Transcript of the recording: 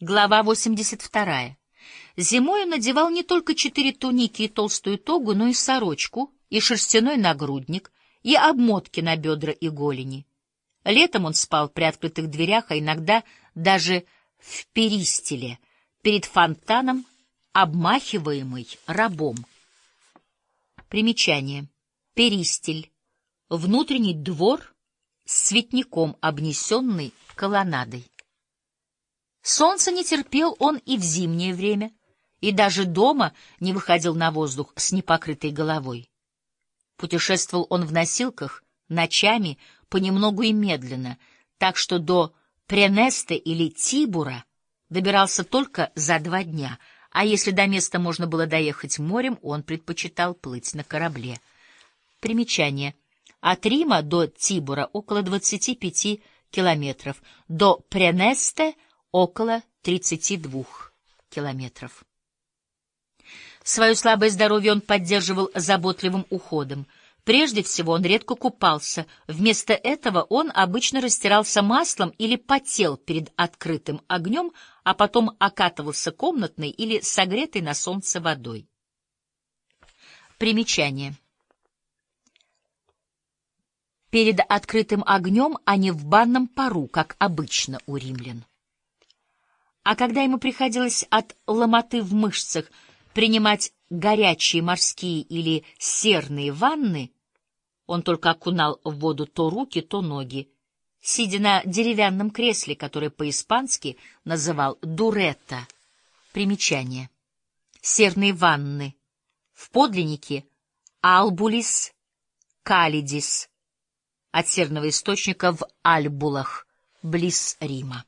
Глава 82. Зимой он надевал не только четыре туники и толстую тогу, но и сорочку, и шерстяной нагрудник, и обмотки на бедра и голени. Летом он спал при открытых дверях, а иногда даже в перистеле, перед фонтаном, обмахиваемый рабом. Примечание. Перистель. Внутренний двор с цветником, обнесенный колоннадой. Солнце не терпел он и в зимнее время, и даже дома не выходил на воздух с непокрытой головой. Путешествовал он в носилках ночами понемногу и медленно, так что до Пренеста или Тибура добирался только за два дня, а если до места можно было доехать морем, он предпочитал плыть на корабле. Примечание. От Рима до Тибура около 25 километров, до Пренесте — около 32 километров. Свое слабое здоровье он поддерживал заботливым уходом. Прежде всего он редко купался, вместо этого он обычно растирался маслом или потел перед открытым огнем, а потом окатывался комнатной или согретой на солнце водой. Примечание. Перед открытым огнем, а не в банном пару, как обычно у римлян. А когда ему приходилось от ломоты в мышцах принимать горячие морские или серные ванны, он только окунал в воду то руки, то ноги, сидя на деревянном кресле, которое по-испански называл дуретта. Примечание. Серные ванны. В подлиннике албулис калидис от серного источника в Альбулах, близ Рима.